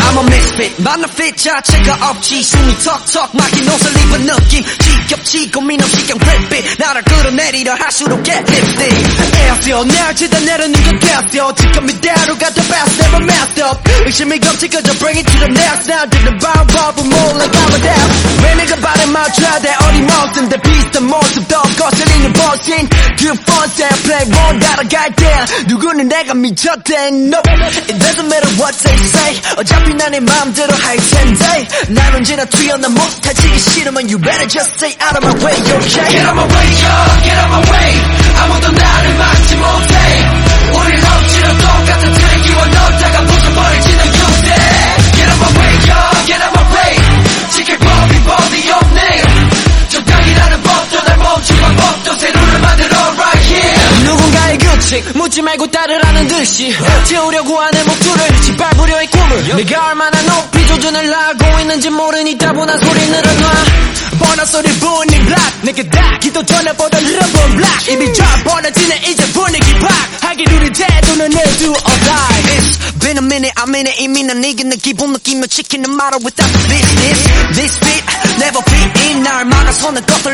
I'm a misfit 만나핏 자체가 없지 숨이 턱턱 막힌 옷을 입은 느낌 지겹지 고민 없이 그냥 랩it 나를 끌어내리려 할수록 get lifted 에어스요 날 치다 내려는 건 됐어 지금 이대로 가도 best never messed up 의심이 겹치 그저 bring it to the next now 듣는 방법은 몰라가면 돼 왜 내가 발에 맞춰야 돼 어림없음데 비슷한 모습도 거슬리는 버신 그 폰세 play one 따라갈 때 누구는 내가 미쳤대 no It doesn't matter what they say 어차피 난내 맘대로 할 텐데 날 언제나 튀어나 못하지 싫으면 you better just stay out of my way okay Get out my way, yeah, 규칙 묻지 말고 따르라는 듯이 채우려고 하는 목표를 짓밟으려 의 꿈을. 내가 얼마나 높이 조준을 하고 있는지 모르니 따분한 소리 늘어놔. 번호 소리 분이 블락. 내게 다 기도 전에보다 늘어본 블락 이미 쫙 벌어지네 이제 분위기 팍. 하기 누린 태도는 내도 or die It's been a minute I'm in it. 이미 난 이기는 기분 느끼며 지키는 말을 without the business This beat. Never fit in 날 막아서는 거슬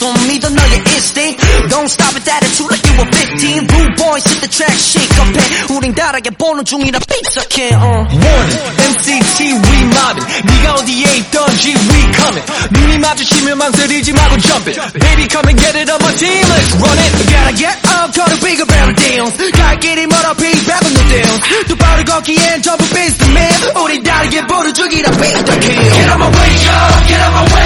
깨버려 system 믿어 너의 instinct Don't stop at that attitude like you were 15 Rude boys hit the track shake up 해 우린 다르게 보는 중이라 삐딱해 uh. Warning, MCT we mobbing 네가 어디에 있던지 we coming 눈이 마주치면 망설이지 말고 jump it Baby come and get it on my team let's run it Gotta get up to the bigger better dance 갈 길이 멀어 payback on the dance 똑바로 걷기엔 전부 비슷해 우리 다르게 보는 중이라 삐딱해 Get out my way, yeah, get out my way